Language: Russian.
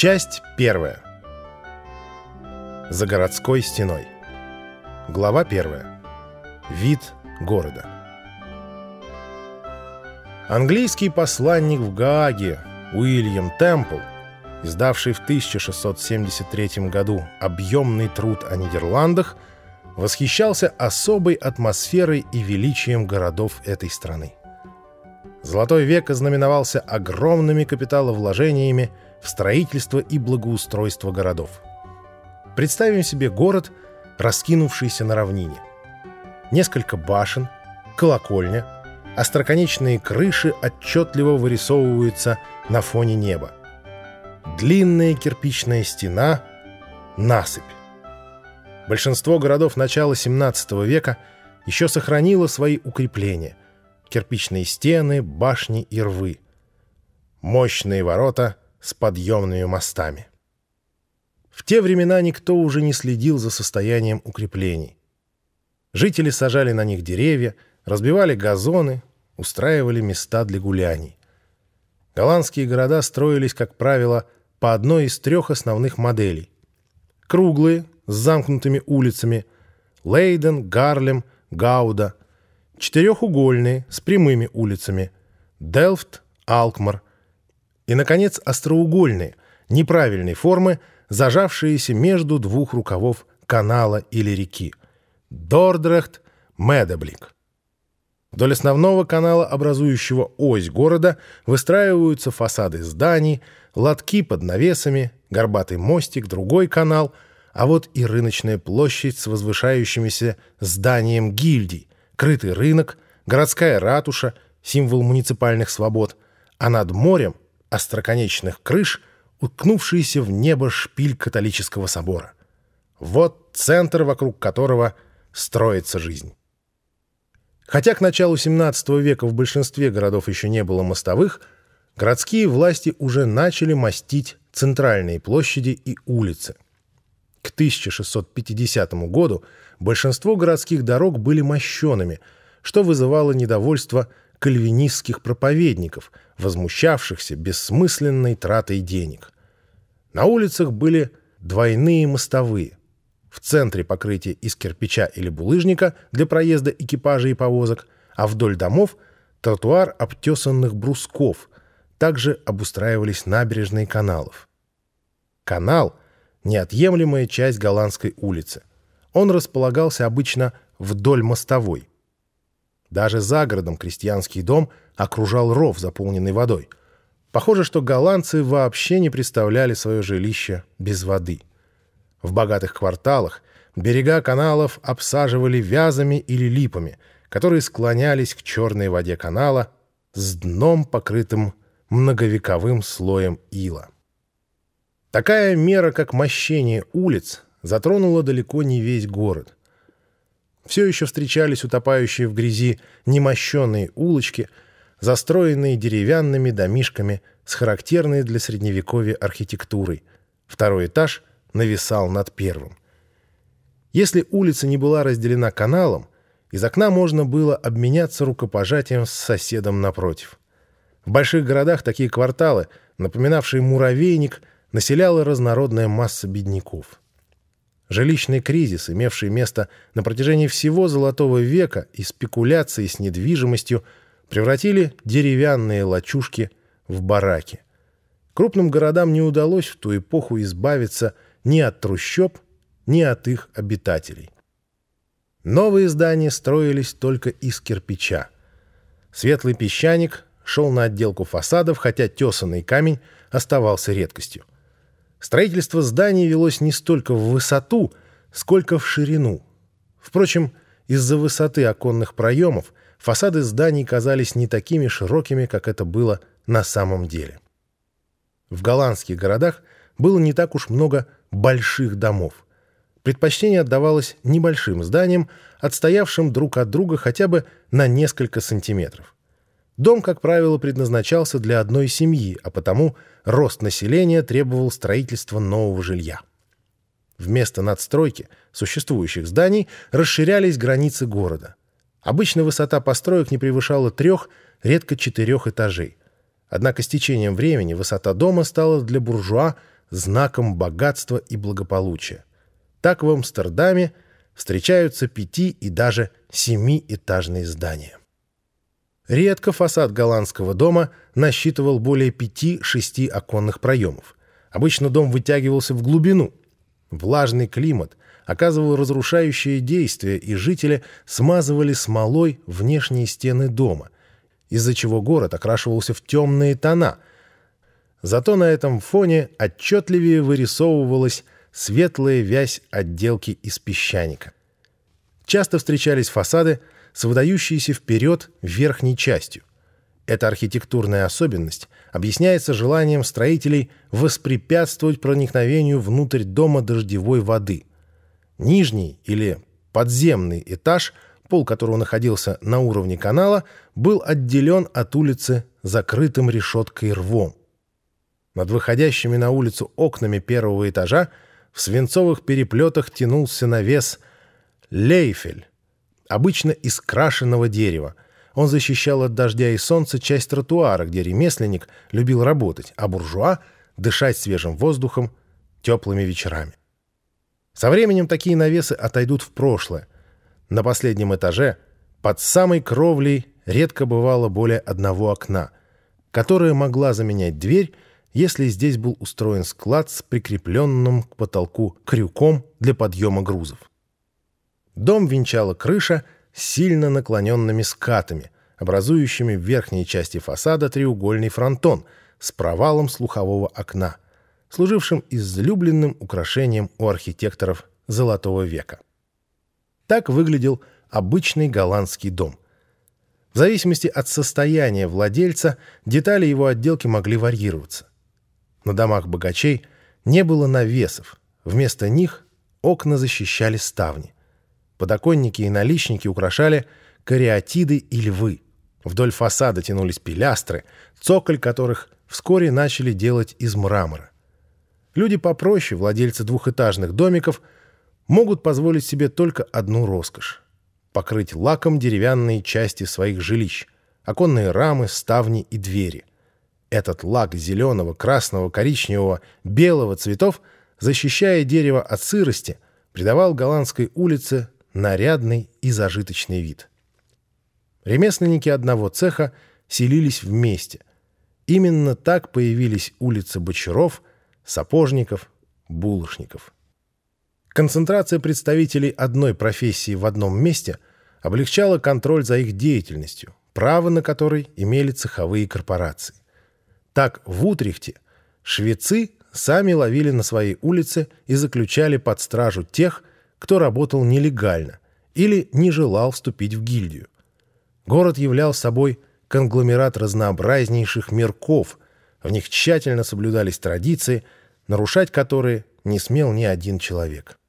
Часть первая. За городской стеной. Глава первая. Вид города. Английский посланник в Гааге Уильям Темпл, издавший в 1673 году объемный труд о Нидерландах, восхищался особой атмосферой и величием городов этой страны. Золотой век ознаменовался огромными капиталовложениями в строительство и благоустройство городов. Представим себе город, раскинувшийся на равнине. Несколько башен, колокольня, остроконечные крыши отчетливо вырисовываются на фоне неба. Длинная кирпичная стена, насыпь. Большинство городов начала XVII века еще сохранило свои укрепления – кирпичные стены, башни и рвы. Мощные ворота с подъемными мостами. В те времена никто уже не следил за состоянием укреплений. Жители сажали на них деревья, разбивали газоны, устраивали места для гуляний. Голландские города строились, как правило, по одной из трех основных моделей. Круглые, с замкнутыми улицами, Лейден, Гарлем, Гауда. Четырехугольные, с прямыми улицами, Делфт, Алкмар – и, наконец, остроугольные, неправильной формы, зажавшиеся между двух рукавов канала или реки. Дордрехт, Медеблик. Вдоль основного канала, образующего ось города, выстраиваются фасады зданий, лотки под навесами, горбатый мостик, другой канал, а вот и рыночная площадь с возвышающимися зданием гильдий, крытый рынок, городская ратуша, символ муниципальных свобод, а над морем остроконечных крыш, уткнувшиеся в небо шпиль католического собора. Вот центр, вокруг которого строится жизнь. Хотя к началу XVII века в большинстве городов еще не было мостовых, городские власти уже начали мостить центральные площади и улицы. К 1650 году большинство городских дорог были мощеными, что вызывало недовольство кальвинистских проповедников, возмущавшихся бессмысленной тратой денег. На улицах были двойные мостовые. В центре покрытие из кирпича или булыжника для проезда экипажей и повозок, а вдоль домов — тротуар обтесанных брусков. Также обустраивались набережные каналов. Канал — неотъемлемая часть голландской улицы. Он располагался обычно вдоль мостовой. Даже за городом крестьянский дом окружал ров, заполненный водой. Похоже, что голландцы вообще не представляли свое жилище без воды. В богатых кварталах берега каналов обсаживали вязами или липами, которые склонялись к черной воде канала с дном, покрытым многовековым слоем ила. Такая мера, как мощение улиц, затронула далеко не весь город – все еще встречались утопающие в грязи немощенные улочки, застроенные деревянными домишками с характерной для Средневековья архитектурой. Второй этаж нависал над первым. Если улица не была разделена каналом, из окна можно было обменяться рукопожатием с соседом напротив. В больших городах такие кварталы, напоминавшие муравейник, населяла разнородная масса бедняков. Жилищный кризис, имевший место на протяжении всего Золотого века и спекуляции с недвижимостью, превратили деревянные лачушки в бараки. Крупным городам не удалось в ту эпоху избавиться ни от трущоб, ни от их обитателей. Новые здания строились только из кирпича. Светлый песчаник шел на отделку фасадов, хотя тесанный камень оставался редкостью. Строительство зданий велось не столько в высоту, сколько в ширину. Впрочем, из-за высоты оконных проемов фасады зданий казались не такими широкими, как это было на самом деле. В голландских городах было не так уж много больших домов. Предпочтение отдавалось небольшим зданиям, отстоявшим друг от друга хотя бы на несколько сантиметров. Дом, как правило, предназначался для одной семьи, а потому рост населения требовал строительства нового жилья. Вместо надстройки существующих зданий расширялись границы города. Обычно высота построек не превышала трех, редко четырех этажей. Однако с течением времени высота дома стала для буржуа знаком богатства и благополучия. Так в Амстердаме встречаются пяти- и даже семиэтажные здания. Редко фасад голландского дома насчитывал более пяти-шести оконных проемов. Обычно дом вытягивался в глубину. Влажный климат оказывал разрушающее действие, и жители смазывали смолой внешние стены дома, из-за чего город окрашивался в темные тона. Зато на этом фоне отчетливее вырисовывалась светлая вязь отделки из песчаника. Часто встречались фасады с выдающейся вперед верхней частью. Эта архитектурная особенность объясняется желанием строителей воспрепятствовать проникновению внутрь дома дождевой воды. Нижний или подземный этаж, пол которого находился на уровне канала, был отделен от улицы закрытым решеткой рвом. Над выходящими на улицу окнами первого этажа в свинцовых переплетах тянулся навес «Лейфель», обычно из крашеного дерева. Он защищал от дождя и солнца часть тротуара, где ремесленник любил работать, а буржуа — дышать свежим воздухом теплыми вечерами. Со временем такие навесы отойдут в прошлое. На последнем этаже, под самой кровлей, редко бывало более одного окна, которое могла заменять дверь если здесь был устроен склад с прикрепленным к потолку крюком для подъема грузов. Дом венчала крыша с сильно наклоненными скатами, образующими в верхней части фасада треугольный фронтон с провалом слухового окна, служившим излюбленным украшением у архитекторов Золотого века. Так выглядел обычный голландский дом. В зависимости от состояния владельца детали его отделки могли варьироваться. На домах богачей не было навесов. Вместо них окна защищали ставни. Подоконники и наличники украшали кариатиды и львы. Вдоль фасада тянулись пилястры, цоколь которых вскоре начали делать из мрамора. Люди попроще, владельцы двухэтажных домиков, могут позволить себе только одну роскошь — покрыть лаком деревянные части своих жилищ, оконные рамы, ставни и двери. Этот лак зеленого, красного, коричневого, белого цветов, защищая дерево от сырости, придавал голландской улице нарядный и зажиточный вид. Ремесленники одного цеха селились вместе. Именно так появились улицы бочаров, сапожников, булочников. Концентрация представителей одной профессии в одном месте облегчала контроль за их деятельностью, право на который имели цеховые корпорации. Так в Утрехте швецы сами ловили на своей улице и заключали под стражу тех, кто работал нелегально или не желал вступить в гильдию. Город являл собой конгломерат разнообразнейших мирков, в них тщательно соблюдались традиции, нарушать которые не смел ни один человек.